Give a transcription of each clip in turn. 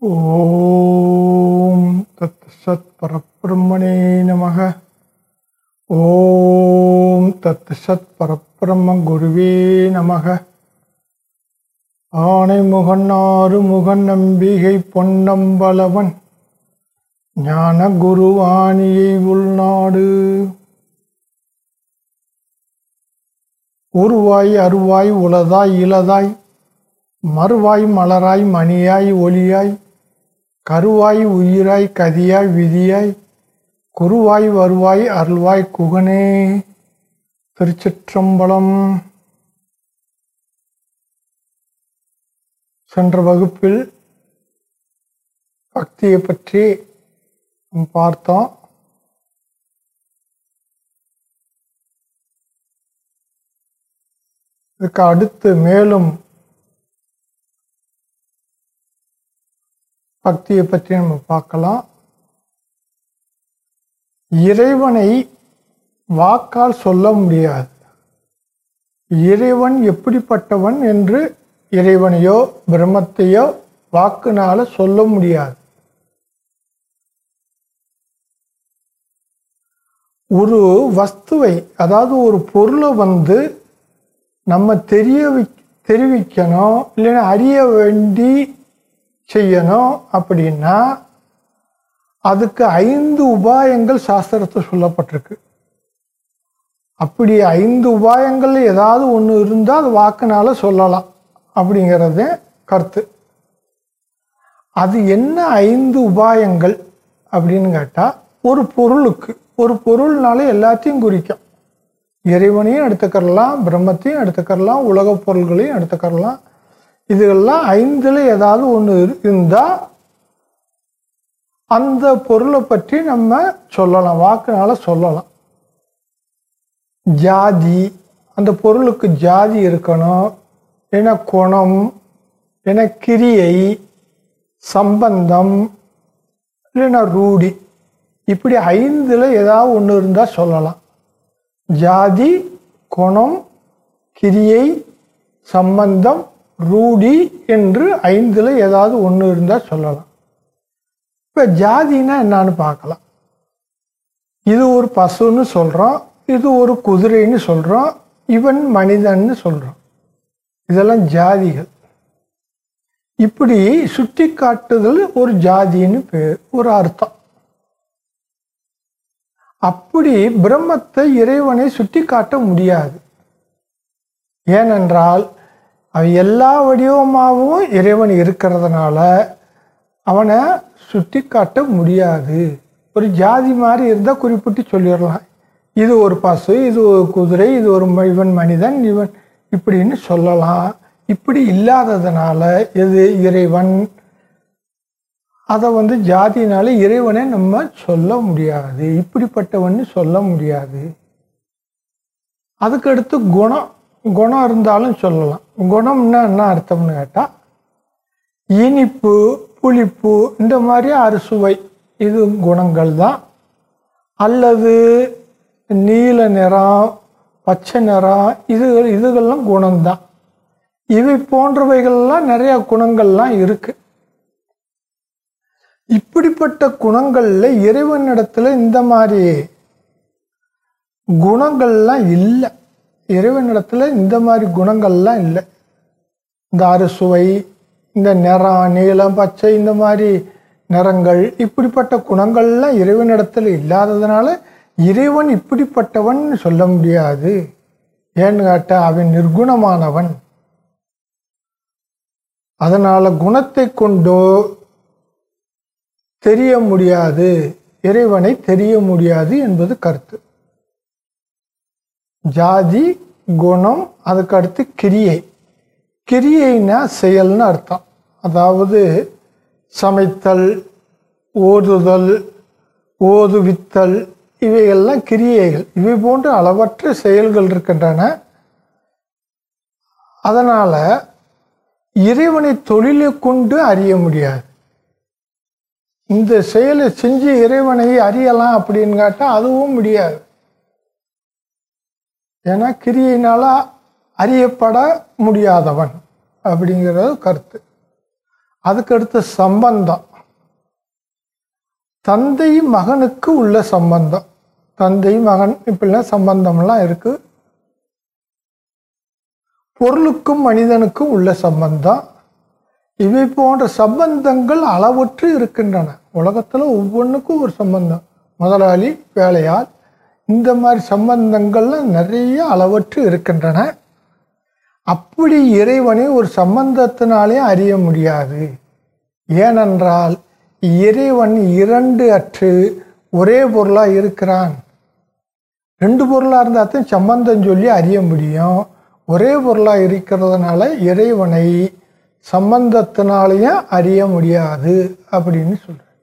ஓம் தத் சத் பரப்பிரம்மனே நமக. ஓம் தத் சத் பரப்பிரம்ம குருவே நமக. ஆனை முகன் ஆறு முகன் நம்பிகை பொன்னம்பலவன் ஞான குருவாணியை உள்நாடு உருவாய் அருவாய் உளதாய் இளதாய் மறுவாய் மலராய் மணியாய் ஒளியாய் கருவாய் உயிராய் கதியாய் விதியாய் குருவாய் வருவாய் அருள்வாய் குகனே. திருச்சிற்றம்பலம். சென்ற வகுப்பில் பக்தியை பற்றி பார்த்தோம். இதுக்கு அடுத்து மேலும் பக்தியை பற்றி நம்ம பார்க்கலாம். இறைவனை வாக்கால் சொல்ல முடியாது. இறைவன் எப்படிப்பட்டவன் என்று இறைவனையோ பிரம்மத்தையோ வாக்குனால சொல்ல முடியாது. ஒரு வஸ்துவை அதாவது ஒரு பொருளை வந்து நம்ம தெரிய தெரிவிக்கணும் இல்லைன்னா அறிய வேண்டி செய்யணும் அப்படின்னா அதுக்கு ஐந்து உபாயங்கள் சாஸ்திரத்தில் சொல்லப்பட்டிருக்கு. அப்படி ஐந்து உபாயங்கள் ஏதாவது ஒன்று இருந்தால் அது வாக்குனால சொல்லலாம் அப்படிங்கிறது கருத்து. அது என்ன ஐந்து உபாயங்கள் அப்படின்னு கேட்டால் ஒரு பொருளுக்கு ஒரு பொருள்னால எல்லாத்தையும் குறிக்கும். இறைவனையும் எடுத்துக்கரலாம் பிரம்மத்தையும் எடுத்துக்கரலாம் உலகப் பொருள்களையும் எடுத்துக்கரலாம் இதுகள்லாம் ஐந்தில் ஏதாவது ஒன்று இருந்தால் அந்த பொருளை பற்றி நம்ம சொல்லலாம் வாக்குனால சொல்லலாம். ஜாதி அந்த பொருளுக்கு ஜாதி இருக்கணும். என குணம் என கிரியை சம்பந்தம் இல்லைன்னா ரூடி. இப்படி ஐந்தில் ஏதாவது ஒன்று இருந்தால் சொல்லலாம். ஜாதி குணம் கிரியை சம்பந்தம் ரூடி என்று ஐந்தில் ஏதாவது ஒன்று இருந்தால் சொல்லலாம். இப்போ ஜாதினா என்னான்னு பார்க்கலாம். இது ஒரு பசுன்னு சொல்கிறோம் இது ஒரு குதிரைன்னு சொல்கிறோம் இவன் மனிதன்னு சொல்கிறோம் இதெல்லாம் ஜாதிகள். இப்படி சுட்டி காட்டுதல் ஒரு ஜாதின்னு பேர் ஒரு அர்த்தம். அப்படி பிரம்மத்தை இறைவனை சுட்டி காட்ட முடியாது. ஏனென்றால் அவன் எல்லா வடிவமாகவும் இறைவன் இருக்கிறதுனால அவனை சுட்டி காட்ட முடியாது. ஒரு ஜாதி மாதிரி இருந்தால் குறிப்பிட்டு சொல்லிடலாம். இது ஒரு பசு இது ஒரு குதிரை இது ஒரு இவன் மனிதன் இவன் இப்படின்னு சொல்லலாம். இப்படி இல்லாததுனால எது இறைவன்? அதை வந்து ஜாதினால இறைவனை நம்ம சொல்ல முடியாது. இப்படிப்பட்டவன்னு சொல்ல முடியாது. அதுக்கடுத்து குணம். குணம் இருந்தாலும் சொல்லலாம். குணம்னா என்ன அர்த்தம்னு கேட்டால் இனிப்பு புளிப்பு இந்த மாதிரி அறுசுவை இது குணங்கள் தான். அல்லது நீல நிறம் பச்சை நிறம் இது இதுகள்லாம் குணம்தான் இவை போன்றவைகள்லாம் நிறைய குணங்கள்லாம் இருக்குது இப்படிப்பட்ட குணங்கள்ல இறைவனிடத்துல இந்த மாதிரி குணங்கள்லாம் இல்லை. இறைவனிடத்தில் இந்த மாதிரி குணங்கள்லாம் இல்லை. இந்த அறுசுவை இந்த நிறம் நீளம் பச்சை இந்த மாதிரி நிறங்கள் இப்படிப்பட்ட குணங்கள்லாம் இறைவனிடத்தில் இல்லாததுனால இறைவன் இப்படிப்பட்டவன் சொல்ல முடியாது. ஏன்னு கேட்டால் அவன் நிர்குணமானவன். அதனால் குணத்தை கொண்டோ தெரிய முடியாது. இறைவனை தெரிய முடியாது என்பது கருத்து. ஜாதி குணம் அதுக்கு அடுத்து கிரியை. கிரியைனா செயல்னு அர்த்தம். அதாவது சமைத்தல் ஓதுதல் ஓதுவித்தல் இவைகள்லாம் கிரியைகள். இவை போன்ற அளவற்ற செயல்கள் இருக்கின்றன. அதனால் இறைவனை தொழிலை கொண்டு அறிய முடியாது. இந்த செயலை செஞ்சு இறைவனை அறியலாம் அப்படின்னு கேட்டால் அதுவும் முடியாது. ஏன்னா கிரியினால் அறியப்பட முடியாதவன் அப்படிங்கிறது கருத்து. அதுக்கடுத்து சம்பந்தம். தந்தை மகனுக்கு உள்ள சம்பந்தம். தந்தை மகன் இப்படிலாம் சம்பந்தம்லாம் இருக்குது பொருளுக்கும் மனிதனுக்கும் உள்ள சம்பந்தம். இவை போன்ற சம்பந்தங்கள் அளவற்று இருக்கின்றன. உலகத்தில் ஒவ்வொன்றுக்கும் ஒரு சம்பந்தம். முதலாளி வேலையால் இந்த மாதிரி சம்பந்தங்கள்லாம் நிறைய அளவற்று இருக்கின்றன. அப்படி இறைவனை ஒரு சம்பந்தத்தினாலே அறிய முடியாது. ஏனென்றால் இறைவன் இரண்டு அற்று ஒரே பொருளாக இருக்கிறான். ரெண்டு பொருளாக இருந்தால் தான் சம்பந்தம் சொல்லி அறிய முடியும். ஒரே பொருளாக இருக்கிறதுனால இறைவனை சம்பந்தத்தினாலேயும் அறிய முடியாது அப்படின்னு சொல்கிறேன்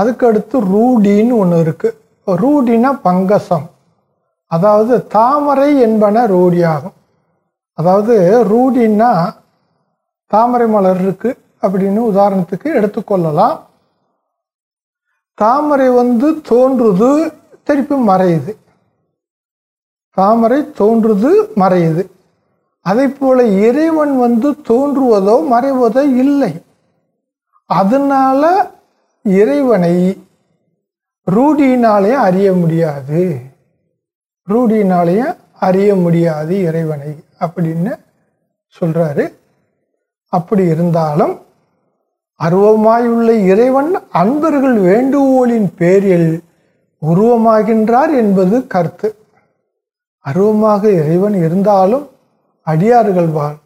அதுக்கடுத்து ரூடின்னு ஒன்று இருக்குது ரூடினா பங்கசம். அதாவது தாமரை என்பன ரூடியாகும். அதாவது ரூடின்னா தாமரை மலர் இருக்குது அப்படின்னு உதாரணத்துக்கு எடுத்துக்கொள்ளலாம் தாமரை வந்து தோன்றுது திருப்பி மறையுது. தாமரை தோன்றுது மறையுது. அதை போல இறைவன் வந்து தோன்றுவதோ மறைவதோ இல்லை. அதனால இறைவனை ரூடியினாலேயே அறிய முடியாது. ரூடியினாலேயும் அறிய முடியாது இறைவனை அப்படின்னு சொல்கிறாரு அப்படி இருந்தாலும் அருவமாயுள்ள இறைவன் அன்பர்கள் வேண்டுகோளின் பேரில் உருவமாகின்றார் என்பது கருத்து. அருவமாக இறைவன் இருந்தாலும் அடியார்கள் வாழ்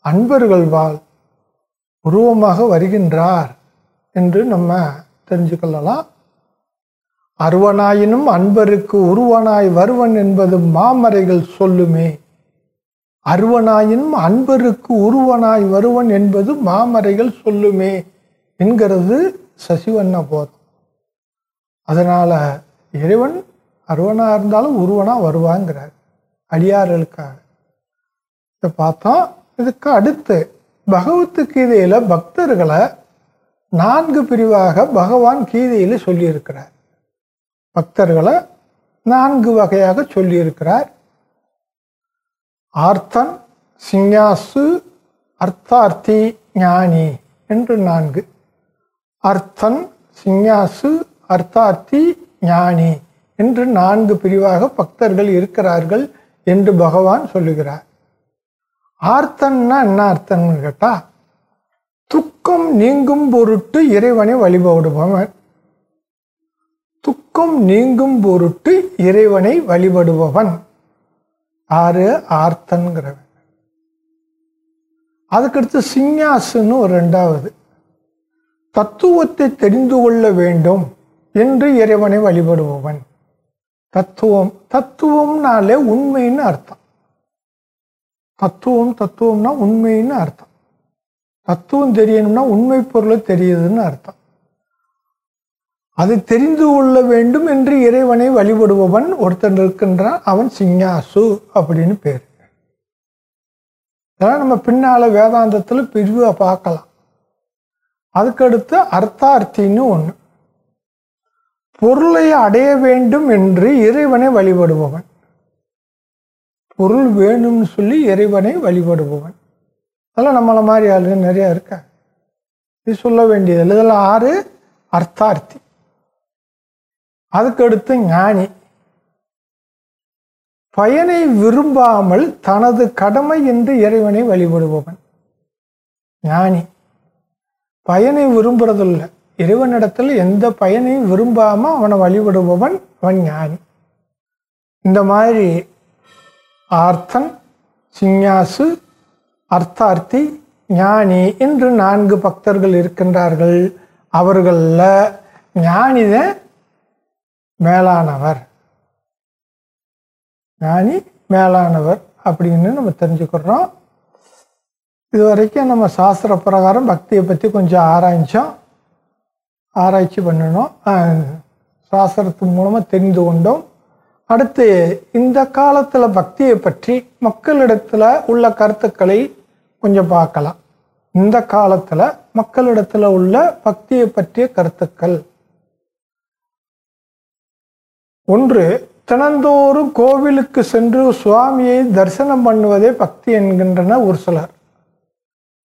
அன்பர்கள் வாழ் உருவமாக வருகின்றார். என்று நம்ம தெரிஞ்சுக்கொள்ளலாம். அருவனாயினும் அன்பருக்கு உருவனாய் வருவன் என்பது மாமறைகள் சொல்லுமே. அருவனாயினும் அன்பருக்கு உருவனாய் வருவன் என்பது மாமறைகள் சொல்லுமே என்கிறது சசிவண்ண போதம். அதனால் இறைவன் அருவனாக இருந்தாலும் உருவனாக வருவாங்கிறார். அடியார்களுக்காக. இதை பார்த்தோம் இதுக்கு அடுத்து பகவத் கீதையில் பக்தர்களை நான்கு பிரிவாக பகவான் கீதையில் சொல்லியிருக்கிறார். பக்தர்களை நான்கு வகையாக சொல்லியிருக்கிறார். ஆர்த்தன் சிங்யாசு அர்த்தார்த்தி ஞானி என்று நான்கு. அர்த்தன் சிங்யாசு அர்த்தார்த்தி ஞானி என்று நான்கு பிரிவாக பக்தர்கள் இருக்கிறார்கள் என்று பகவான் சொல்லுகிறார். ஆர்த்தன்னா என்ன அர்த்தம்னு கேட்டா துக்கம் நீங்கும் பொருட்டு இறைவனை வழிபடுபவன் துக்கம் நீங்கும் பொருட்டு இறைவனை வழிபடுபவன். ஆறு ஆர்த்தன்கிறவன் அதுக்கடுத்து சிங்யாசுன்னு ஒரு ரெண்டாவது. தத்துவத்தை தெரிந்து கொள்ள வேண்டும் என்று இறைவனை வழிபடுபவன். தத்துவம் தத்துவம்னாலே உண்மைன்னு அர்த்தம். தத்துவம் தத்துவம்னா உண்மைன்னு அர்த்தம். தத்துவம் தெரியணும்னா உண்மை பொருளை தெரியுதுன்னு அர்த்தம். அது தெரிந்து கொள்ள வேண்டும் என்று இறைவனை வழிபடுபவன் ஒருத்தன் இருக்கின்றான் அவன் சிங்காசு அப்படின்னு பேர். இதெல்லாம் நம்ம பின்னால் வேதாந்தத்தில் பிரிவாக பார்க்கலாம். அதுக்கடுத்து அர்த்தார்த்தின்னு ஒன்று பொருளை அடைய வேண்டும் என்று இறைவனை வழிபடுபவன். பொருள் வேணும்னு சொல்லி இறைவனை வழிபடுபவன். அதெல்லாம் நம்மளை மாதிரி ஆளுங்க நிறைய இருக்காங்க. இது சொல்ல வேண்டியது இதெல்லாம் ஆறு அர்த்தார்த்தி. அதுக்கடுத்து ஞானி. பயனை விரும்பாமல் தனது கடமை என்று இறைவனை வழிபடுபவன். ஞானி. பயனை விரும்புறதில்லை. இறைவனிடத்தில் எந்த பயனையும் விரும்பாமல் அவனை வழிபடுபவன் அவன் ஞானி. இந்த மாதிரி ஆர்த்தன் சிங்யாசு அர்த்தார்த்தி ஞானி என்று நான்கு பக்தர்கள் இருக்கின்றார்கள். அவர்களில் ஞானிதான் மேலானவர். ஞானி மேலானவர் அப்படின்னு நம்ம தெரிஞ்சுக்கிறோம். இது வரைக்கும் நம்ம சாஸ்திர பிரகாரம் பக்தியை பற்றி கொஞ்சம் ஆராய்ச்சோம் ஆராய்ச்சி பண்ணணும் சாஸ்திரத்தின் மூலமாக தெரிந்து கொண்டோம். அடுத்து இந்த காலத்தில் பக்தியை பற்றி மக்களிடத்தில் உள்ள கருத்துக்களை கொஞ்சம் பார்க்கலாம். இந்த காலத்தில் மக்களிடத்தில் உள்ள பக்தியை பற்றிய கருத்துக்கள். ஒன்று தினந்தோறும் கோவிலுக்கு சென்று சுவாமியை தரிசனம் பண்ணுவதே பக்தி என்கின்றன ஒரு சிலர்.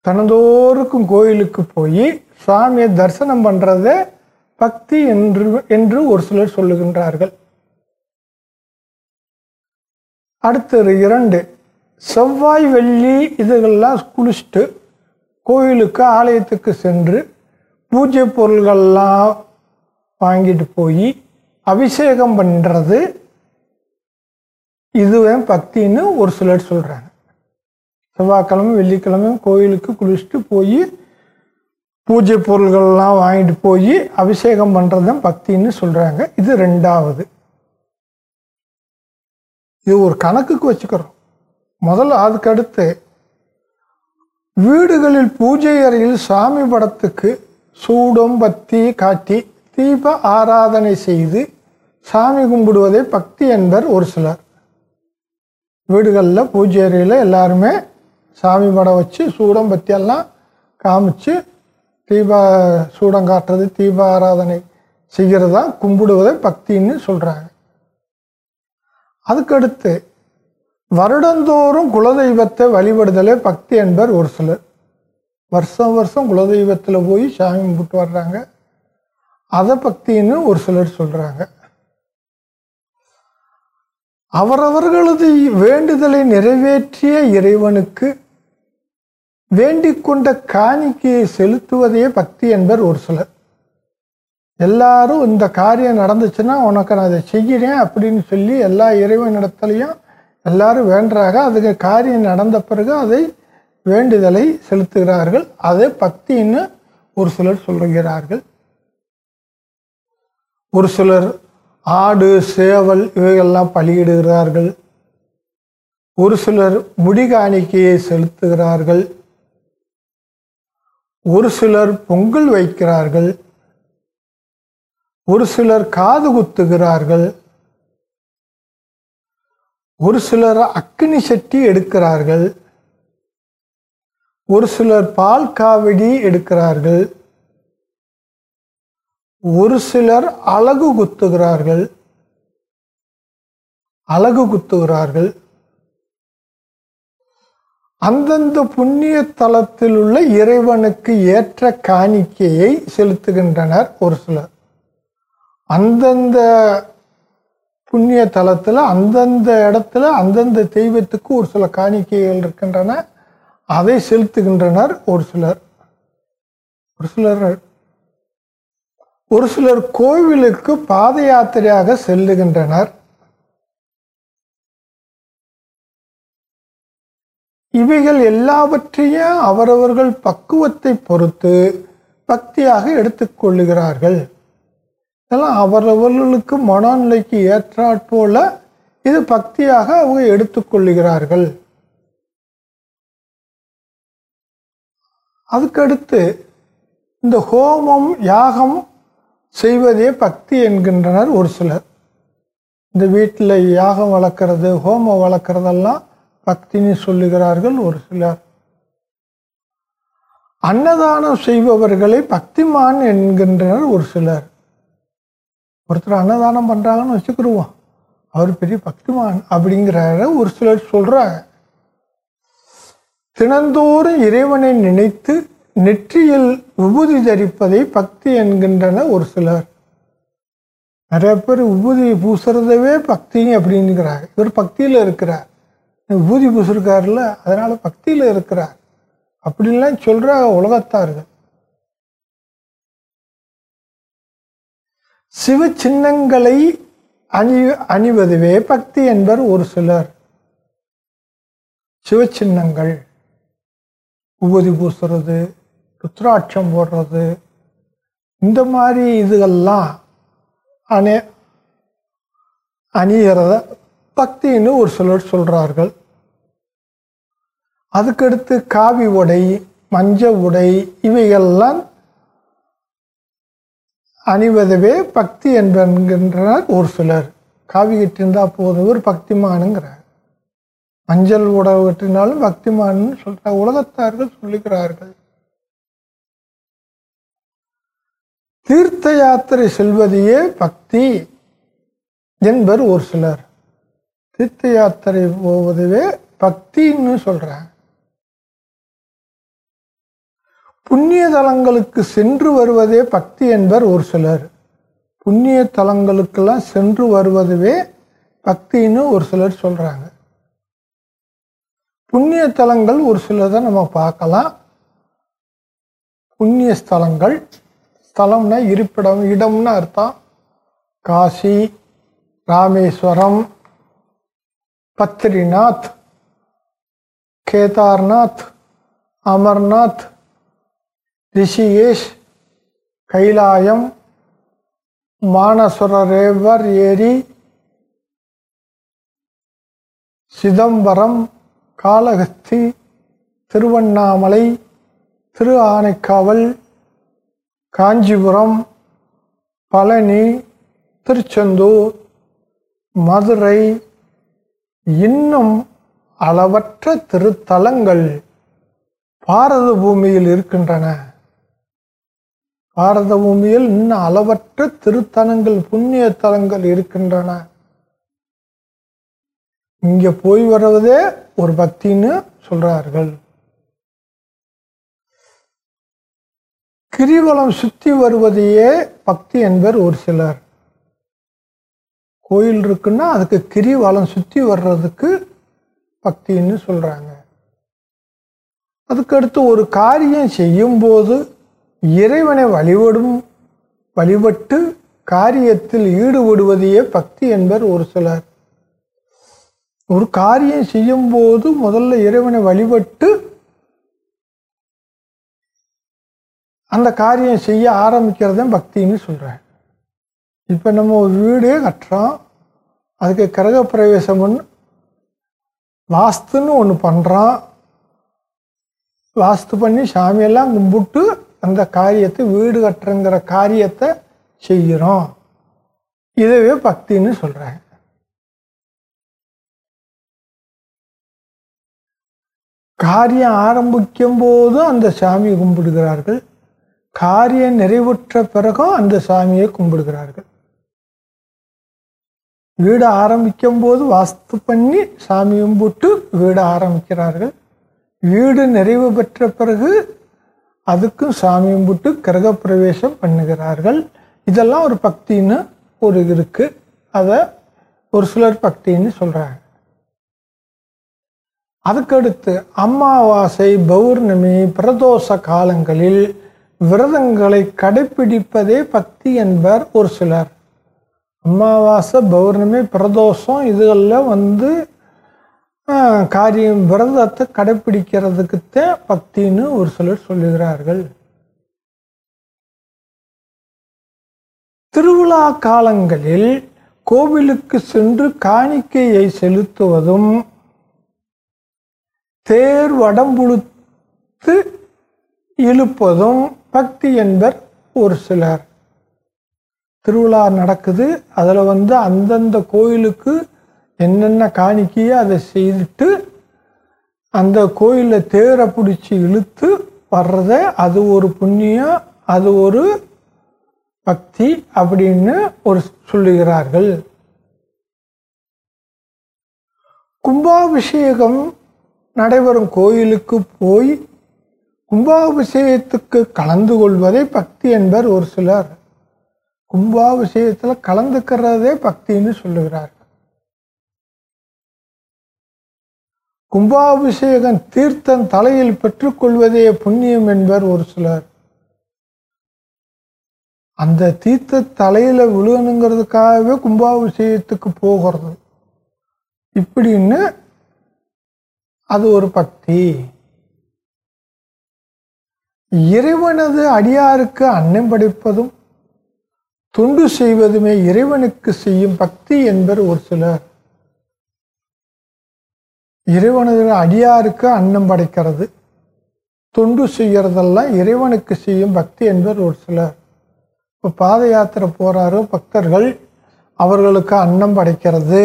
தினந்தோறுக்கும் கோயிலுக்கு போய் சுவாமியை தரிசனம் பண்ணுறதே பக்தி என்று என்று ஒரு சிலர் சொல்லுகின்றார்கள். அடுத்தது இரண்டு செவ்வாய் வெள்ளி இதுகள்லாம் குளிச்சுட்டு கோயிலுக்கு ஆலயத்துக்கு சென்று பூஜை பொருள்கள்லாம் வாங்கிட்டு போய் அபிஷேகம் பண்ணுறது இதுவே பக்தின்னு ஒரு சிலர் சொல்கிறாங்க செவ்வாய்க்கிழமை வெள்ளிக்கிழமை கோயிலுக்கு குளிச்சுட்டு போய் பூஜை பொருள்கள்லாம் வாங்கிட்டு போய் அபிஷேகம் பண்ணுறது தான் பக்தின்னு சொல்கிறாங்க இது ரெண்டாவது. இது ஒரு கணக்குக்கு வச்சுக்கிறோம். முதல்ல அதுக்கடுத்து வீடுகளில் பூஜை அறையில் சாமி படத்துக்கு சூடம் பத்தி காட்டி தீப ஆராதனை செய்து சாமி கும்பிடுவதை பக்தி என்பர் ஒரு சிலர். வீடுகளில் பூஜை அறையில் எல்லாருமே சாமி படம் வச்சு சூடம் பத்தி எல்லாம் காமிச்சு தீப சூடம் காட்டுறது தீப ஆராதனை செய்கிறதா கும்பிடுவதை பக்தின்னு சொல்கிறாங்க அதுக்கடுத்து வருடந்தோறும் குலதெய்வத்தை வழிபடுதலே பக்தி என்பர் ஒரு சிலர். வருஷம் வருஷம் குலதெய்வத்தில் போய் சாமி கும்பிட்டு வர்றாங்க. அதை பக்தின்னு ஒரு சிலர் சொல்கிறாங்க அவரவர்களது வேண்டுதலை நிறைவேற்றிய இறைவனுக்கு வேண்டிக் கொண்ட காணிக்கையை செலுத்துவதே பக்தி என்பர் ஒரு சிலர். எல்லாரும் இந்த காரியம் நடந்துச்சுன்னா உனக்கு நான் அதை செய்கிறேன் அப்படின்னு சொல்லி எல்லா இறைவனிடத்துலையும் எல்லாரும் வேண்டுறாங்க அதுக்கு காரியம் நடந்த பிறகு அதை வேண்டுதலை செலுத்துகிறார்கள். அதை பக்தின்னு ஒரு சிலர் சொல்கிறார்கள். ஒரு சிலர் ஆடு சேவல் இவைகள்லாம் பலியிடுகிறார்கள். ஒரு சிலர் முடிகாணிக்கையை செலுத்துகிறார்கள். ஒரு சிலர் பொங்கல் வைக்கிறார்கள். ஒரு சிலர் காது குத்துகிறார்கள். ஒரு சிலர் அக்கினி சட்டி எடுக்கிறார்கள். ஒரு சிலர் பால் காவடி எடுக்கிறார்கள். ஒரு சிலர் அழகு குத்துகிறார்கள். அழகு குத்துகிறார்கள். அந்தந்த புண்ணிய தலத்தில் உள்ள இறைவனுக்கு ஏற்ற காணிக்கையை செலுத்துகின்றனர் ஒரு சிலர். அந்தந்த புண்ணிய தலத்தில் அந்தந்த இடத்துல அந்தந்த தெய்வத்துக்கு ஒரு சில காணிக்கைகள் இருக்கின்றன. அதை செலுத்துகின்றனர் ஒரு சிலர். ஒரு சிலர். ஒரு சிலர் கோவிலுக்கு பாத யாத்திரையாக செல்லுகின்றனர். இவைகள் எல்லாவற்றையும் அவரவர்கள் பக்குவத்தை பொறுத்து பக்தியாக எடுத்துக்கொள்ளுகிறார்கள் இதெல்லாம் அவரவர்களுக்கு மனநிலைக்கு ஏற்றாற்போல இது பக்தியாக அவங்க எடுத்துக்கொள்ளுகிறார்கள் அதுக்கடுத்து இந்த ஹோமம் யாகம் செய்வதே பக்தி என்கின்றனர் ஒரு சிலர். இந்த வீட்டில் யாகம் வளர்க்குறது ஹோமம் வளர்க்குறதெல்லாம் பக்தின்னு சொல்லுகிறார்கள் ஒரு சிலர். அன்னதானம் செய்பவர்களை பக்திமான் என்கின்றனர் ஒரு சிலர். ஒருத்தர் அன்னதானம் பண்ணுறாங்கன்னு வச்சுக்கிடுவோம் அவர் பெரிய பக்திமான் அப்படிங்கிறார ஒரு சிலர் சொல்கிறாங்க தினந்தோறும் இறைவனை நினைத்து நெற்றியில் விபூதி தரிப்பதை பக்தி என்கின்றன ஒரு சிலர். நிறைய பேர் விபூதி பூசுறதவே பக்தி அப்படிங்கிறார். இவர் பக்தியில் இருக்கிறார். விபூதி பூசிருக்காருல்ல அதனால பக்தியில் இருக்கிறார். அப்படின்லாம் சொல்ற உலகத்தார்கள். சிவ சின்னங்களை அணி அணிவதுவே பக்தி என்பர் ஒரு சிலர். சிவ சின்னங்கள் உபதி பூசுறது ருத்ராட்சம் போடுறது இந்த மாதிரி இதுகள்லாம் அணி அணிகிறத பக்தின்னு ஒரு சிலர் சொல்கிறார்கள் அதுக்கடுத்து காவி உடை மஞ்ச உடை இவைகள்லாம் அணிவதவே பக்தி என்பன்கின்றனர் ஒரு சிலர். காவி கட்டிருந்தா போதும் ஒரு பக்திமானுங்கிறார். மஞ்சள் உடவு கட்டினாலும் பக்திமான்னு சொல்ற உலகத்தார்கள் சொல்லுகிறார்கள். தீர்த்த யாத்திரை செல்வதையே பக்தி என்பர் ஒரு சிலர். தீர்த்த யாத்திரை போவதுவே பக்தின்னு சொல்கிறாங்க புண்ணிய தலங்களுக்கு சென்று வருவதே பக்தி என்பர் ஒரு சிலர். புண்ணிய தலங்களுக்கெல்லாம் சென்று வருவதுவே பக்தின்னு ஒரு சிலர் சொல்கிறாங்க புண்ணிய தலங்கள் ஒரு சிலதை நம்ம பார்க்கலாம். புண்ணிய ஸ்தலங்கள் ஸ்தலம்னா இருப்பிடம் இடம்னு அர்த்தம். காசி ராமேஸ்வரம் பத்ரிநாத் கேதார்நாத் அமர்நாத் ரிஷிகேஷ் கைலாயம் மானசுரரேவர் ஏரி சிதம்பரம் காளகஸ்தி திருவண்ணாமலை திரு ஆனைக்காவல் காஞ்சிபுரம் பழனி திருச்செந்தூர் மதுரை இன்னும் அளவற்ற திருத்தலங்கள் பாரத பூமியில் இருக்கின்றன. பாரத பூமியில் இன்னும் அளவற்ற திருத்தலங்கள் புண்ணிய தலங்கள் இருக்கின்றன. இங்க போய் வருவதே ஒரு பக்தின்னு சொல்றார்கள். கிரிவலம் சுத்தி வருவதையே பக்தி என்பர் ஒரு சிலர். கோயில் இருக்குன்னா அதுக்கு கிரிவலம் சுத்தி வர்றதுக்கு பக்தின்னு சொல்றாங்க. அதுக்கடுத்து ஒரு காரியம் செய்யும்போது இறைவனை வழிபடும் வழிபட்டு காரியத்தில் ஈடுபடுவதையே பக்தி என்பர் ஒரு சிலர். ஒரு காரியம் செய்யும்போது முதல்ல இறைவனை வழிபட்டு அந்த காரியம் செய்ய ஆரம்பிக்கிறத பக்தின்னு சொல்கிறேன் இப்போ நம்ம ஒரு வீடே கட்டுறோம். அதுக்கு கிரக ஒன்று வாஸ்துன்னு ஒன்று பண்ணுறோம் வாஸ்து பண்ணி சாமியெல்லாம் கும்பிட்டு அந்த காரியத்தை வீடு கட்டுறங்கிற காரியத்தை செய்கிறோம் இதுவே பக்தின்னு சொல்கிறாங்க காரியம் ஆரம்பிக்கும் போதும் அந்த சாமியை கும்பிடுகிறார்கள். காரியம் நிறைவுற்ற பிறகும் அந்த சாமியை கும்பிடுகிறார்கள். வீடு ஆரம்பிக்கும் போது வாஸ்து பண்ணி சாமி கும்பிட்டு வீடு ஆரம்பிக்கிறார்கள். வீடு நிறைவு பெற்ற பிறகு அதுக்கும் சாமி கும்பிட்டு கிரகப்பிரவேசம் பண்ணுகிறார்கள். இதெல்லாம் ஒரு பக்தின்னு ஒரு இருக்கு. அதை ஒரு சிலர் பக்தின்னு சொல்கிறாங்க அதுக்கடுத்து அமாவாசை பௌர்ணமி பிரதோஷ காலங்களில் விரதங்களை கடைபிடிப்பதே பக்தி என்பர் ஒரு சிலர். அமாவாசை பௌர்ணமி பிரதோஷம் இதுகளில் வந்து காரியம் விரதத்தை கடைப்பிடிக்கிறதுக்குத்தான் பக்தின்னு ஒரு சிலர் சொல்லுகிறார்கள். திருவிழா காலங்களில் கோவிலுக்கு சென்று காணிக்கையை செலுத்துவதும் தேர் வடம்புழுத்து இழுப்பதும் பக்தி என்பர் ஒரு சிலர். திருவிழா நடக்குது அதில் வந்து அந்தந்த கோயிலுக்கு என்னென்ன காணிக்கையோ அதை செய்துட்டு அந்த கோயிலில் தேரை பிடிச்சி இழுத்து வர்றத அது ஒரு புண்ணியம் அது ஒரு பக்தி அப்படின்னு ஒரு சொல்லுகிறார்கள். கும்பாபிஷேகம் நடைபெறும் கோயிலுக்கு போய் கும்பாபிஷேகத்துக்கு கலந்து கொள்வதே பக்தி என்பர் ஒரு சிலர். கும்பாபிஷேகத்தில் கலந்துக்கிறதே பக்தின்னு சொல்லுகிறார்கள். கும்பாபிஷேகம் தீர்த்தம் தலையில் பெற்றுக்கொள்வதே புண்ணியம் என்பர் ஒரு சிலர். அந்த தீர்த்த தலையில் விழுகணுங்கிறதுக்காகவே கும்பாபிஷேகத்துக்கு போகிறது. இப்படின்னு அது ஒரு பக்தி. இறைவனது அடியாருக்கு அன்னம் படைப்பதும் தொண்டு செய்வதுமே இறைவனுக்கு செய்யும் பக்தி என்பர் ஒரு சிலர். இறைவனது அடியாருக்கு அன்னம் படைக்கிறது. தொண்டு செய்கிறதெல்லாம் இறைவனுக்கு செய்யும் பக்தி என்பர் ஒரு சிலர். இப்போ பாத யாத்திரை போகிறாரு பக்தர்கள் அவர்களுக்கு அன்னம் படைக்கிறது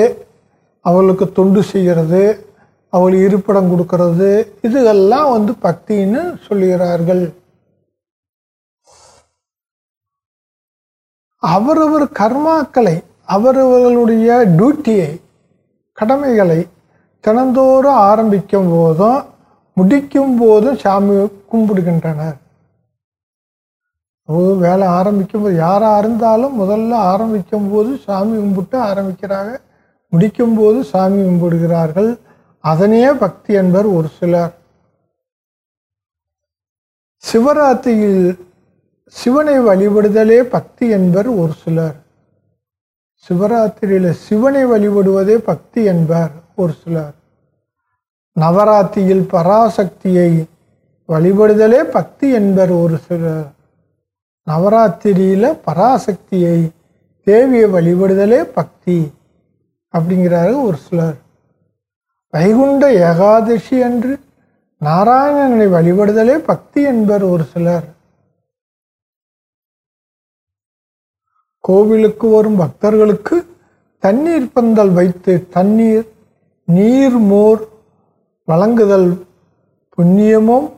அவர்களுக்கு தொண்டு செய்கிறது அவள் இருப்பிடம் கொடுக்கறது இதுகெல்லாம் வந்து பக்தின்னு சொல்லுகிறார்கள். அவரவர் கர்மாக்களை அவரவர்களுடைய டியூட்டியை கடமைகளை தினந்தோறும் ஆரம்பிக்கும் போதும் முடிக்கும் போதும் சாமி கும்பிடுகின்றனர். ஓ வேலை ஆரம்பிக்கும் போது யாராக இருந்தாலும் முதல்ல ஆரம்பிக்கும் போது சாமி கும்பிட்டு ஆரம்பிக்கிறாங்க. முடிக்கும் போது சாமி கும்பிடுகிறார்கள். அதனையே பக்தி என்பர் ஒரு சிலர். சிவராத்திரியில் சிவனை வழிபடுதலே பக்தி என்பர் ஒரு சிலர். சிவராத்திரியில் சிவனை வழிபடுவதே பக்தி என்பர். ஒரு சிலர். நவராத்திரியில் பராசக்தியை வழிபடுதலே பக்தி என்பர் ஒரு சிலர். நவராத்திரியில் பராசக்தியை தேவியை வழிபடுதலே பக்தி அப்படிங்கிறாரு ஒரு சிலர். வைகுண்ட ஏகாதசி அன்று நாராயணனை வழிபடுதலே பக்தி என்பர் ஒரு சிலர். கோவிலுக்கு வரும் பக்தர்களுக்கு தண்ணீர் பந்தல் வைத்து தண்ணீர் நீர்மோர் வழங்குதல் புண்ணியமும்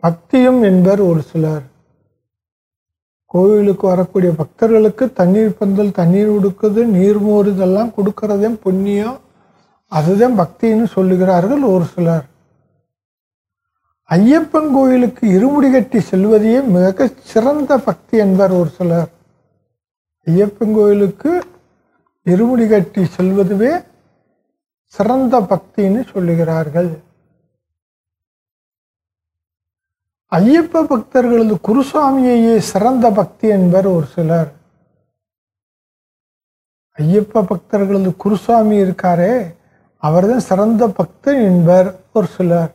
பக்தியும் என்பர் ஒரு சிலர். கோவிலுக்கு வரக்கூடிய பக்தர்களுக்கு தண்ணீர் பந்தல் தண்ணீர் கொடுக்குது நீர்மோர் இதெல்லாம் கொடுக்கறதே புண்ணியம் அதுதான் பக்தின்னு சொல்லுகிறார்கள் ஒரு சிலர். ஐயப்பன் கோயிலுக்கு இருமுடி கட்டி செல்வதையே மிக சிறந்த பக்தி என்பர் ஒரு சிலர். ஐயப்பன் கோயிலுக்கு இருமுடி கட்டி செல்வதுவே சிறந்த பக்தின்னு சொல்லுகிறார்கள். ஐயப்ப பக்தர்களது குருசாமியையே சிறந்த பக்தி என்பர் ஒரு சிலர். ஐயப்ப பக்தர்களது குருசாமி இருக்காரே அவர்தான் சிறந்த பக்தன் என்பர் ஒரு சிலர்.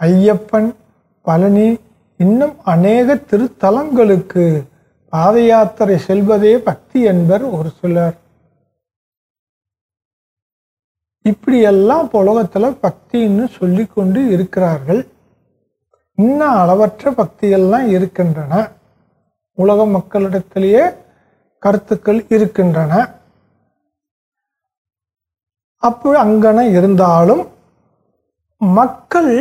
ஐயப்பன் பழனி இன்னும் அநேக திருத்தலங்களுக்கு பாத யாத்திரை செல்வதே பக்தி என்பர் ஒரு சிலர். இப்படியெல்லாம் புலகத்தில் பக்தின்னு சொல்லி கொண்டு இருக்கிறார்கள். இன்னும் அளவற்ற பக்திகள்லாம் இருக்கின்றன. உலக மக்களிடத்திலேயே கருத்துக்கள் இருக்கின்றன. அப்போ அங்கன இருந்தாலும் மக்கள்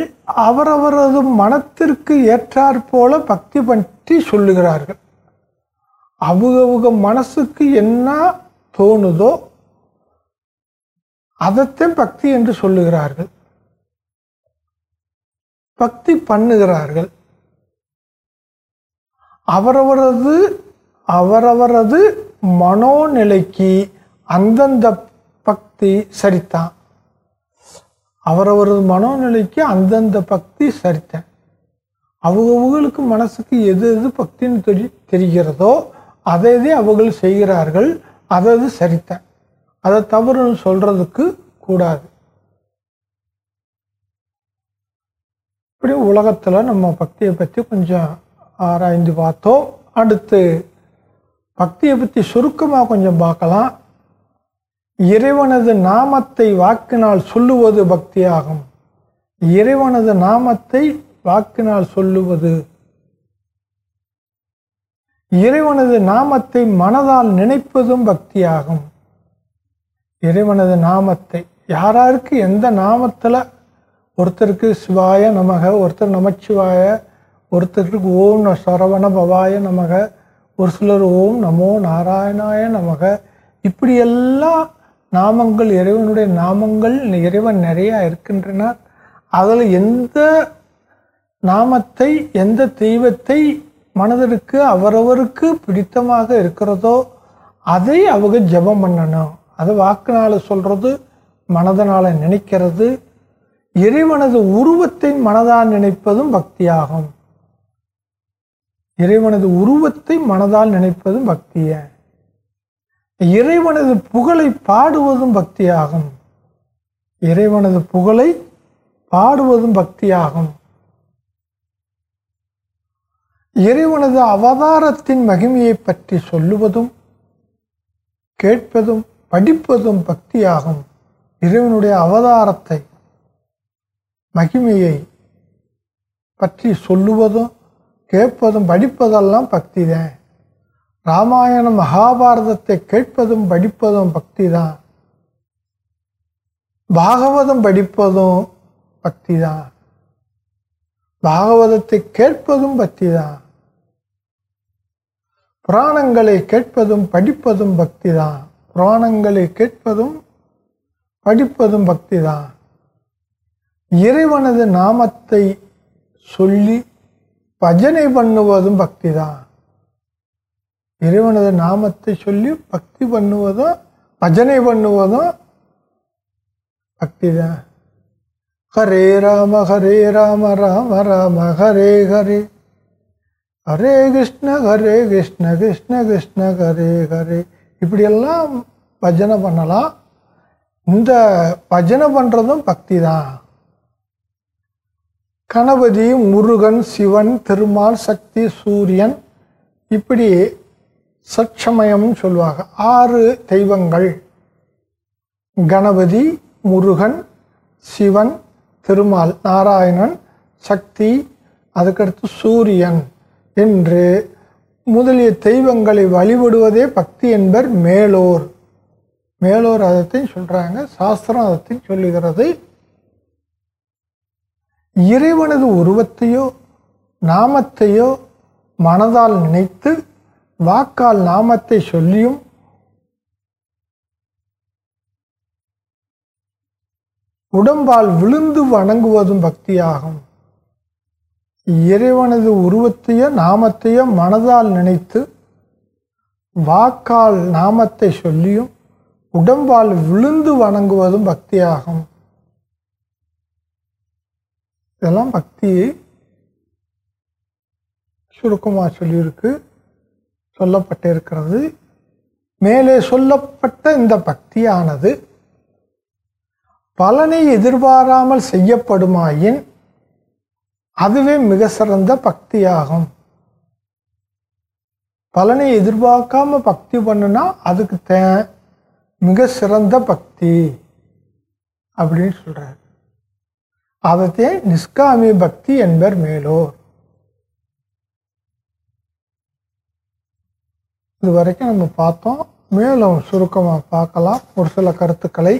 அவரவரது மனத்திற்கு ஏற்றாற் போல பக்தி பற்றி சொல்லுகிறார்கள். அவுகவுக மனசுக்கு என்ன தோணுதோ அதைத்தான் பக்தி என்று சொல்லுகிறார்கள். பக்தி பண்ணுகிறார்கள். அவரவரது அவரவரது மனோநிலைக்கு அந்தந்த பக்தி சரித்தான். அவரவரது மனோநிலைக்கு அந்தந்த பக்தி சரித்தேன். அவங்கவுங்களுக்கு மனசுக்கு எது எது பக்தின்னு தெரி தெரிகிறதோ அதை அவர்கள் செய்கிறார்கள் அதை அது சரித்தேன். அதை தவறுன்னு சொல்கிறதுக்கு கூடாது. இப்படி உலகத்தில் நம்ம பக்தியை பற்றி கொஞ்சம் ஆராய்ந்து பார்த்தோம். அடுத்து பக்தியை பற்றி சுருக்கமாக கொஞ்சம் பார்க்கலாம். இறைவனது நாமத்தை வாக்கினால் சொல்லுவது பக்தியாகும். இறைவனது நாமத்தை வாக்கினால் சொல்லுவது. இறைவனது நாமத்தை மனதால் நினைப்பதும் பக்தியாகும். இறைவனது நாமத்தை யாராருக்கு எந்த நாமத்தில் ஒருத்தருக்கு சிவாய நமக ஒருத்தர் நமச்சிவாய ஒருத்தருக்கு ஓம் ந சரவண பவாய நமக ஒரு சிலர் ஓம் நமோ நாராயணாய நமக இப்படியெல்லாம் நாமங்கள் இறைவனுடைய நாமங்கள் இறைவன் நிறையா இருக்கின்றன. அதில் எந்த நாமத்தை எந்த தெய்வத்தை மனதிற்கு அவரவருக்கு பிடித்தமாக இருக்கிறதோ அதை அவங்க ஜெபம் பண்ணணும். அது வாக்குனால் சொல்கிறது மனதனால் நினைக்கிறது இறைவனது உருவத்தை மனதால் நினைப்பதும் பக்தியாகும். இறைவனது உருவத்தை மனதால் நினைப்பதும் பக்திய. இறைவனது புகழை பாடுவதும் பக்தியாகும். இறைவனது புகழை பாடுவதும் பக்தியாகும். இறைவனது அவதாரத்தின் மகிமையை பற்றி சொல்லுவதும் கேட்பதும் படிப்பதும் பக்தியாகும். இறைவனுடைய அவதாரத்தை மகிமையை பற்றி சொல்லுவதும் கேட்பதும் படிப்பதெல்லாம் பக்தி தான் ராமாயணம் மகாபாரதத்தை கேட்பதும் படிப்பதும் பக்தி தான் பாகவதம் படிப்பதும் பக்தி தான் பாகவதத்தை கேட்பதும் பக்தி தான் புராணங்களை கேட்பதும் படிப்பதும் பக்தி தான் புராணங்களை கேட்பதும் படிப்பதும் பக்தி தான் இறைவனது நாமத்தை சொல்லி பஜனை பண்ணுவதும் பக்தி தான் இறைவனது நாமத்தை சொல்லி பக்தி பண்ணுவதும் பஜனை பண்ணுவதும் பக்தி தான் ஹரே ராம ஹரே ராம ராம ராம ஹரே ஹரே. ஹரே கிருஷ்ண ஹரே கிருஷ்ண கிருஷ்ண கிருஷ்ண ஹரே ஹரே. இப்படியெல்லாம் பஜனை பண்ணலாம். இந்த பஜனை பண்ணுறதும் பக்தி தான் கணபதி முருகன் சிவன் திருமால் சக்தி சூரியன் இப்படி சட்சமயம்னு சொல்லுவாங்க. ஆறு தெய்வங்கள். கணபதி முருகன் சிவன் திருமால் நாராயணன் சக்தி அதுக்கடுத்து சூரியன் என்று முதலிய தெய்வங்களை வழிபடுவதே பக்தி என்பர் மேலோர். மேலோர் அதத்தையும் சொல்கிறாங்க சாஸ்திரம் அதத்தையும் சொல்லுகிறது. இறைவனது உருவத்தையோ நாமத்தையோ மனதால் நினைத்து வாக்கால் நாமத்தை சொல்லியும் உடம்பால் விழுந்து வணங்குவதும் பக்தியாகும். இறைவனது உருவத்தையோ நாமத்தையோ மனதால் நினைத்து வாக்கால் நாமத்தை சொல்லியும் உடம்பால் விழுந்து வணங்குவதும் பக்தியாகும். இதெல்லாம் பக்தியை சுருக்கமாக சொல்லியிருக்கு சொல்லப்பட்டிருக்கிறது. மேலே சொல்லப்பட்ட இந்த பக்தியானது பலனை எதிர்பாராமல் செய்யப்படுமாயின் அதுவே மிக சிறந்த பக்தியாகும். பலனை எதிர்பார்க்காம பக்தி பண்ணுனா அதுக்கு தே மிக சிறந்த பக்தி அப்படின்னு சொல்கிறார் அதத்தே நிஷ்காமி பக்தி என்பர் மேலோர். இது வரைக்கும் நம்ம பார்த்தோம். மேலும் சுருக்கமாக பார்க்கலாம். ஒரு சில கருத்துக்களை.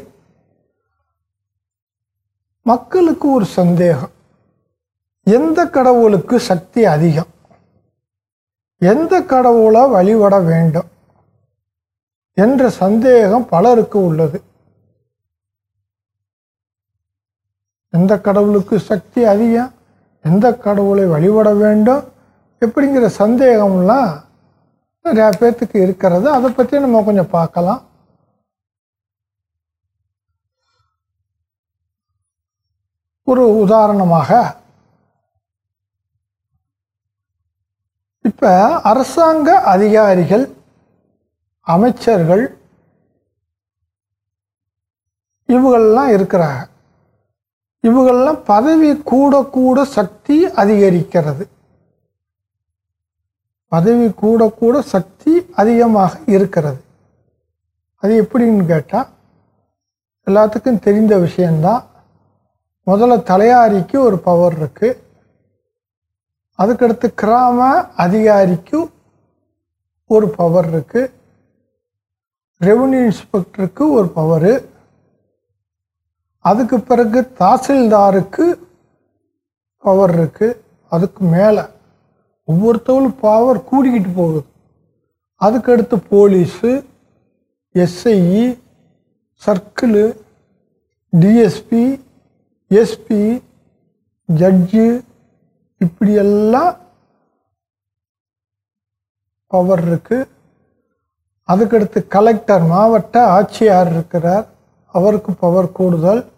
மக்களுக்கு ஒரு சந்தேகம். எந்த கடவுளுக்கு சக்தி அதிகம்? எந்த கடவுளை வழிபட வேண்டும்? என்ற சந்தேகம் பலருக்கு உள்ளது. எந்த கடவுளுக்கு சக்தி அதிகம்? எந்த கடவுளை வழிபட வேண்டும்? எப்படிங்கிற சந்தேகம்லாம் நிறையா பேர்த்துக்கு இருக்கிறது. அதை பற்றி நம்ம கொஞ்சம் பார்க்கலாம். ஒரு உதாரணமாக இப்போ அரசாங்க அதிகாரிகள் அமைச்சர்கள் இவங்கள்லாம் இருக்கிறாங்க. இவங்கள்லாம் பதவி கூட கூட சக்தி அதிகரிக்கிறது. பதவி கூட கூட சக்தி அதிகமாக இருக்கிறது. அது எப்படின்னு கேட்டால் எல்லாத்துக்கும் தெரிந்த விஷயந்தான் முதல்ல தலையாரிக்கு ஒரு பவர் இருக்குது அதுக்கடுத்து கிராம அதிகாரிக்கு ஒரு பவர் இருக்குது ரெவன்யூ இன்ஸ்பெக்டருக்கு ஒரு பவரு அதுக்கு பிறகு தாசில்தாருக்கு பவர் இருக்குது அதுக்கு மேலே ஒவ்வொருத்தவங்களும் பவர் கூடிக்கிட்டு போகுது. அதுக்கடுத்து police SI circle DSP SP judge இப்படியெல்லாம் பவர் இருக்கு. அதுக்கடுத்து கலெக்டர் மாவட்ட ஆட்சியார் இருக்கிறார். அவருக்கு பவர் கூடுதல்.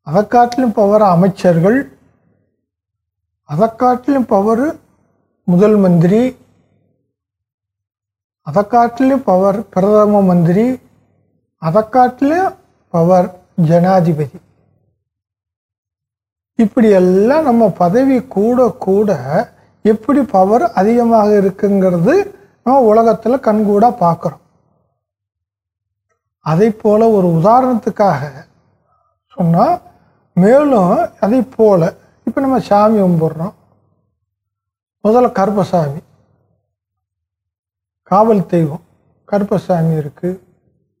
அதை காட்டிலும் பவர் அமைச்சர்கள். அதை காட்டிலும் பவர் முதல் மந்திரி. அதை காட்டிலும் பவர் பிரதம மந்திரி. அதை காட்டிலும் பவர் ஜனாதிபதி. இப்படி எல்லாம் நம்ம பதவி கூட கூட எப்படி பவர் அதிகமாக இருக்குங்கிறது நம்ம உலகத்தில் கண்கூடாக பார்க்குறோம் அதை போல் ஒரு உதாரணத்துக்காக சொன்னால் மேலும் அதை போல் இப்போ நம்ம சாமி கும்பிட்றோம். முதல்ல கருப்பசாமி காவல் தெய்வம் கருப்பசாமி இருக்குது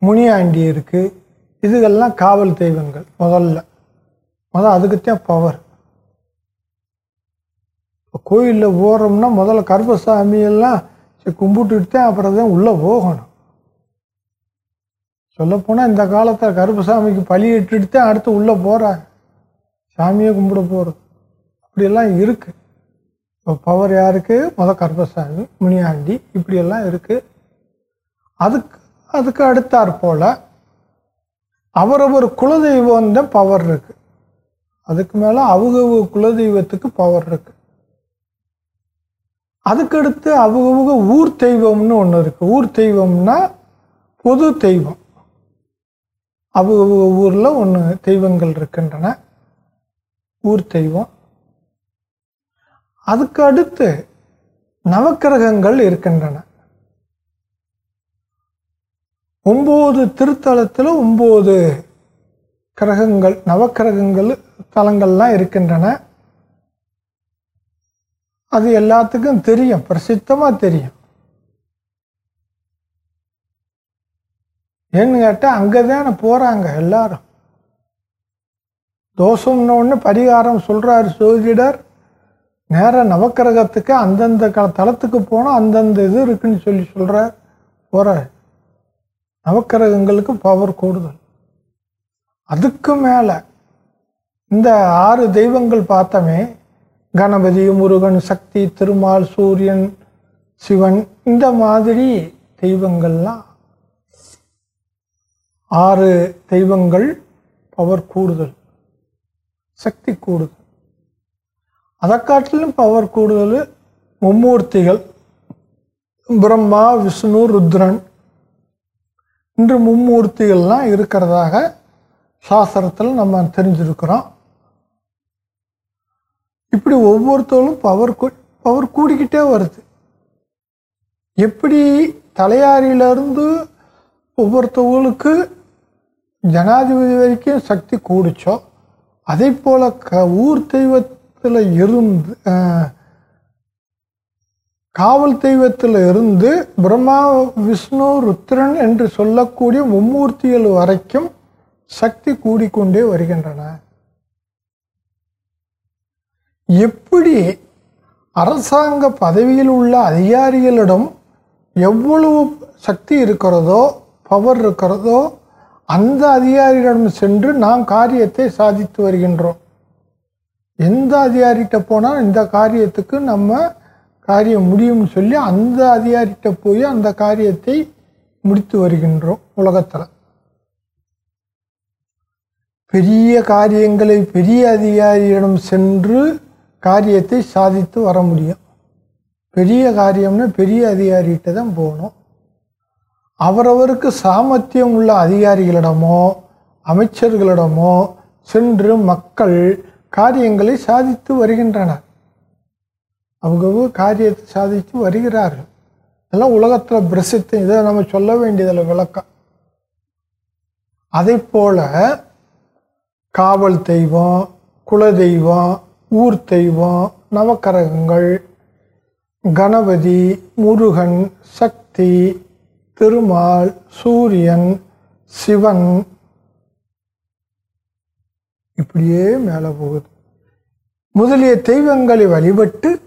முனியாண்டி இருக்குது இதுகெல்லாம் காவல் தெய்வங்கள் முதல்ல. முதல் அதுக்குத்தான் பவர் இப்போ கோயிலில் போகிறோம்னா முதல்ல கருப்பசாமி எல்லாம் சரி கும்பிட்டுட்டு தான் அப்புறம் தான் உள்ளே போகணும். சொல்லப்போனால் இந்த காலத்தில் கருப்பசாமிக்கு பழி இட்டுட்டு தான் அடுத்து உள்ளே போகிறாங்க சாமியை கும்பிட போகிறது அப்படியெல்லாம் இருக்குது இப்போ பவர் யாருக்கு? முத கருப்பசாமி முனியாண்டி இப்படியெல்லாம் இருக்குது அதுக்கு அதுக்கு அடுத்தாற் போல் அவரவர் குலதெய்வம் தான் பவர் இருக்குது அதுக்கு மேலே அவங்க குலதெய்வத்துக்கு பவர் இருக்கு. அதுக்கடுத்து அவங்கவுங்க ஊர் தெய்வம்னு ஒன்று இருக்கு. ஊர் தெய்வம்னா பொது தெய்வம். அவங்க ஊரில் ஒன்று தெய்வங்கள் இருக்கின்றன. ஊர் தெய்வம். அதுக்கு அடுத்து நவக்கிரகங்கள் இருக்கின்றன. ஒம்பது திருத்தலத்தில் ஒம்பது கிரகங்கள் நவக்கிரகங்கள் தலங்கள்லாம் இருக்கின்றன. அது எல்லாத்துக்கும் தெரியும் பிரசித்தமாக தெரியும். ஏன்னு கேட்டால் அங்கே தானே போகிறாங்க எல்லாரும். தோஷம்னு ஒன்று பரிகாரம் சொல்கிறார் ஜோதிடர் நேராக நவக்கிரகத்துக்கு அந்தந்த க தளத்துக்கு போனால் அந்தந்த இது இருக்குன்னு சொல்லி சொல்கிறார் போகிறார் நவக்கிரகங்களுக்கு பவர் கூடுதல். அதுக்கு மேலே இந்த ஆறு தெய்வங்கள் பார்த்தோமே கணபதி முருகன் சக்தி திருமால் சூரியன் சிவன் இந்த மாதிரி தெய்வங்கள்லாம் ஆறு தெய்வங்கள் பவர் கூடுதல் சக்தி கூடுதல். அதை காட்டிலும் பவர் கூடுதல் மும்மூர்த்திகள் பிரம்மா விஷ்ணு ருத்ரன். இன்று மும்மூர்த்திகள்லாம் இருக்கிறதாக சாஸ்திரத்தில் நம்ம தெரிஞ்சிருக்கிறோம். இப்படி ஒவ்வொருத்தரும் பவர் பவர் கூடிக்கிட்டே வருது. எப்படி தலையாரியிலிருந்து ஒவ்வொருத்தவங்களுக்கு ஜனாதிபதி வரைக்கும் சக்தி கூடிச்சோ அதே போல் க ஊர் தெய்வத்தில் இருந்து காவல் தெய்வத்தில் இருந்து பிரம்மா விஷ்ணு ருத்ரன் என்று சொல்லக்கூடிய மும்மூர்த்திகள் வரைக்கும் சக்தி கூடிக்கொண்டே வருகின்றன. எப்படி அரசாங்க பதவியில் உள்ள அதிகாரிகளிடம் எவ்வளவு சக்தி இருக்கிறதோ பவர் இருக்கிறதோ அந்த அதிகாரிகளிடம் சென்று நாம் காரியத்தை சாதித்து வருகின்றோம். எந்த அதிகாரிகிட்ட போனால் இந்த காரியத்துக்கு நம்ம காரியம் முடியும்னு சொல்லி அந்த அதிகாரிகிட்ட போய் அந்த காரியத்தை முடித்து வருகின்றோம் உலகத்தில். பெரிய காரியங்களை பெரிய அதிகாரியிடம் சென்று காரியத்தை சாதித்து வர முடியும். பெரிய காரியம்னா பெரிய அதிகாரிகிட்ட தான் போகணும். அவரவருக்கு சாமர்த்தியம் உள்ள அதிகாரிகளிடமோ அமைச்சர்களிடமோ சென்று மக்கள் காரியங்களை சாதித்து வருகின்றனர். அவங்க காரியத்தை சாதித்து வருகிறார்கள். இதெல்லாம் உலகத்தில் பிரசித்தம். இதை நம்ம சொல்ல வேண்டியதில் விளக்கம். அதை போல காவல் தெய்வம் குல தெய்வம் ஊர் தெய்வம் நவக்கரகங்கள் கணபதி முருகன் சக்தி திருமால் சூரியன் சிவன். இப்படியே மேலே போகுது. முதலிய தெய்வங்களை வழிபட்டு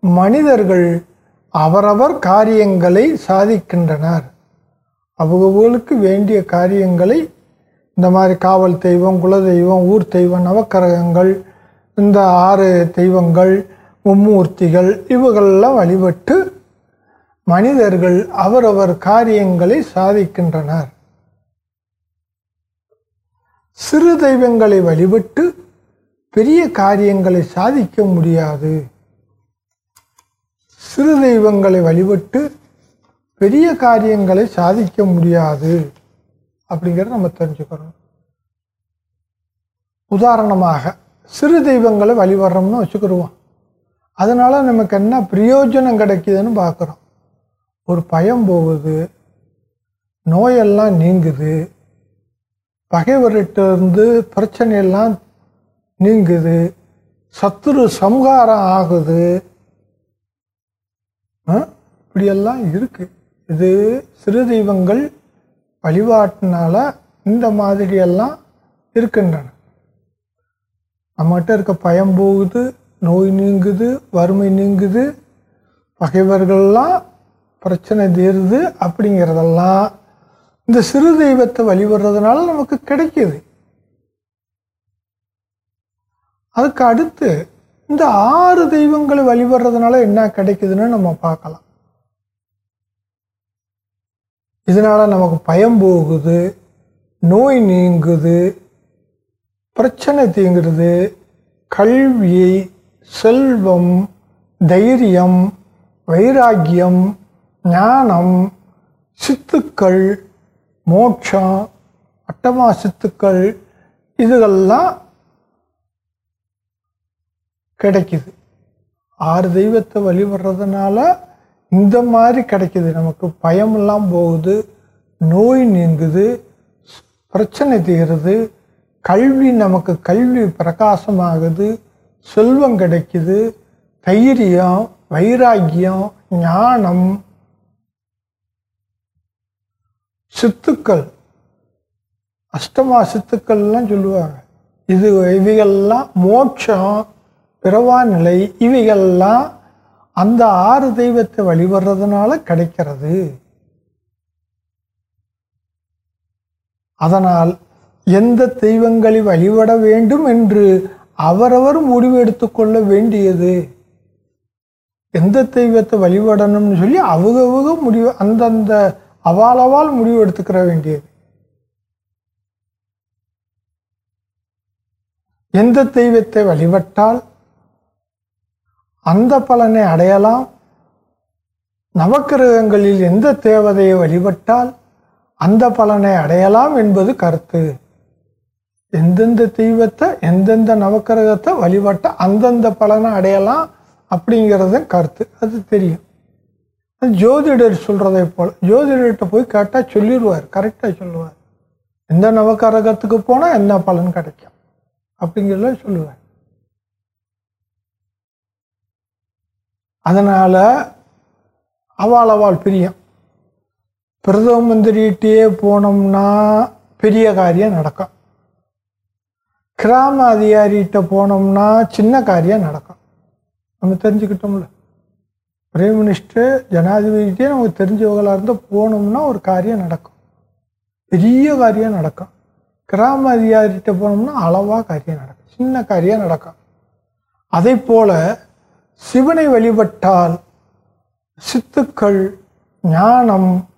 மனிதர்கள் அவரவர் காரியங்களை சாதிக்கின்றனர். அவங்களுக்கு வேண்டிய காரியங்களை இந்த மாதிரி காவல் தெய்வம் குல தெய்வம் ஊர் தெய்வம் நவக்கரகங்கள் இந்த ஆறு தெய்வங்கள் மும்மூர்த்திகள் இவங்களெல்லாம் வழிபட்டு மனிதர்கள் அவரவர் காரியங்களை சாதிக்கின்றனர். சிறு தெய்வங்களை வழிபட்டு பெரிய காரியங்களை சாதிக்க முடியாது. சிறு தெய்வங்களை வழிபட்டு பெரிய காரியங்களை சாதிக்க முடியாது. அப்படிங்கிறத நம்ம தெரிஞ்சுக்கிறோம் உதாரணமாக சிறு தெய்வங்களை வழிபடுறோம்னு வச்சுக்கிடுவோம். அதனால் நமக்கு என்ன பிரயோஜனம் கிடைக்குதுன்னு பார்க்குறோம். ஒரு பயம் போகுது நோயெல்லாம் நீங்குது பகைவர்கிட்ட இருந்து பிரச்சனையெல்லாம் நீங்குது சத்துரு சம்ஹாரம் ஆகுது. இப்படியெல்லாம் இருக்குது இது சிறு தெய்வங்கள் வழிபாட்டினால இந்த மாதிரியெல்லாம் இருக்கின்றன. நம்மகிட்ட இருக்க பயம் போகுது நோய் நீங்குது வறுமை நீங்குது பகைவர்கள்லாம் பிரச்சனை தீருது அப்படிங்கிறதெல்லாம் இந்த சிறு தெய்வத்தை வழிபடுறதுனால நமக்கு கிடைக்கிது. அதுக்கு அடுத்து இந்த ஆறு தெய்வங்களை வழிபடுறதுனால என்ன கிடைக்குதுன்னு நம்ம பார்க்கலாம். இதனால் நமக்கு பயம் போகுது நோய் நீங்குது பிரச்சனை தீங்குறது கல்வி செல்வம் தைரியம் வைராக்கியம் ஞானம் சித்துக்கள் மோட்சம் அட்டமா சித்துக்கள் இதுகள்லாம் கிடைக்குது. ஆறு தெய்வத்தை வழிபடுறதுனால இந்த மாதிரி கிடைக்கிது. நமக்கு பயமெல்லாம் போகுது நோய் நீங்குது பிரச்சனை தீருது கல்வி நமக்கு கல்வி பிரகாசமாகுது செல்வம் கிடைக்குது தைரியம் வைராக்கியம் ஞானம் சித்துக்கள். அஷ்டமா சித்துக்கள்லாம் சொல்லுவாங்க. இது இவைகள்லாம் மோட்சம் பிறவா நிலை இவைகள்லாம் அந்த ஆறு தெய்வத்தை வழிபடுறதுனால கிடைக்கிறது. அதனால் எந்த தெய்வங்களை வழிபட வேண்டும் என்று அவரவர் முடிவு எடுத்துக்கொள்ள வேண்டியது. எந்த தெய்வத்தை வழிபடணும்னு சொல்லி அவங்க முடிவு அந்தந்த அவாலவால் முடிவு எடுத்துக்கிற வேண்டியது. எந்த தெய்வத்தை வழிபட்டால் அந்த பலனை அடையலாம். நவக்கிரகங்களில் எந்த தேவதையை வழிபட்டால் அந்த பலனை அடையலாம் என்பது கருத்து. எந்தெந்த தெய்வத்தை எந்தெந்த நவக்கிரகத்தை வழிபட்ட அந்தந்த பலனை அடையலாம் அப்படிங்கிறது கருத்து. அது தெரியும். ஜோதிடர் சொல்கிறதை போல் ஜோதிடர்கிட்ட போய் கேட்டால் சொல்லிடுவார் கரெக்டாக சொல்லுவார். எந்த நவக்கரகத்துக்கு போனால் என்ன பலன் கிடைக்கும் அப்படிங்கிறத சொல்லுவார். அதனால் அவாள் அவாள் பிரியம். பிரதம மந்திரிகிட்டே போனோம்னா பெரிய காரியம் நடக்கும். கிராம அதிகாரிகிட்ட போனோம்னா சின்ன காரியம் நடக்கும். நம்ம தெரிஞ்சுக்கிட்டோம்ல. பிரைம் மினிஸ்டர் ஜனாதிபதிகிட்டே நமக்கு தெரிஞ்சவங்களாக இருந்தால் போனோம்னா ஒரு காரியம் நடக்கும். பெரிய காரியம் நடக்கும். கிராம அதிகாரிகிட்ட போனோம்னா அளவாக காரியம் நடக்கும். சின்ன காரியம் நடக்கும். அதே போல் சிவனை வழிபட்டால் சித்துக்கள் ஞானம்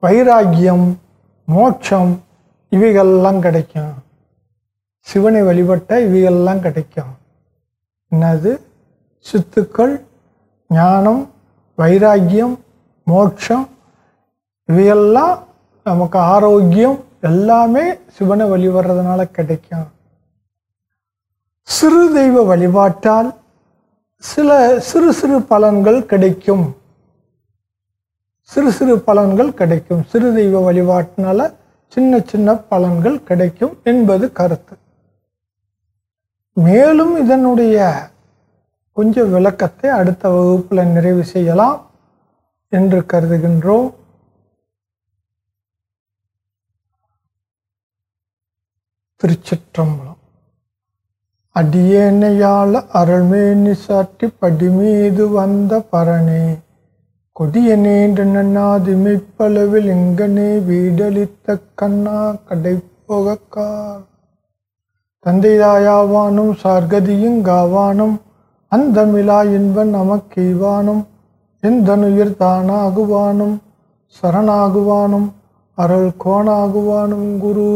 வைராக்கியம் மோட்சம் இவைகள்லாம் கிடைக்கும். சிவனை வழிபட்டால் இவைகள்லாம் கிடைக்கும். என்னது? சித்துக்கள் ஞானம் வைராக்கியம் மோட்சம் இவையெல்லாம் நமக்கு ஆரோக்கியம் எல்லாமே சிவனை வழிபடுறதுனால கிடைக்கும். சிறு தெய்வ வழிபாட்டால் சில சிறு சிறு பலன்கள் கிடைக்கும். சிறு சிறு பலன்கள் கிடைக்கும். சிறு தெய்வ வழிபாட்டினால சின்ன சின்ன பலன்கள் கிடைக்கும் என்பது கருத்து. மேலும் இதனுடைய கொஞ்சம் விளக்கத்தை அடுத்த வகுப்பில் நிறைவு செய்யலாம் என்று கருதுகின்றோம். திருச்சிற்றம்பலம். அடியேனையாள அருள்மேனி சாட்டி படிமீது வந்த பரணே. கொடிய நீண்டு நன்னாதிமைப்பளவில் இங்கனே வீடளித்த கண்ணா கடை போகக்கார் தந்தைதாயாவானும் சார்கதியும் காவானும் அந்தமிழா இன்பன் நமக்கெய்வானும் எந்தனுயிர் தானாகுவானும் சரணாகுவானும் அருள் கோணாகுவானும் குரு.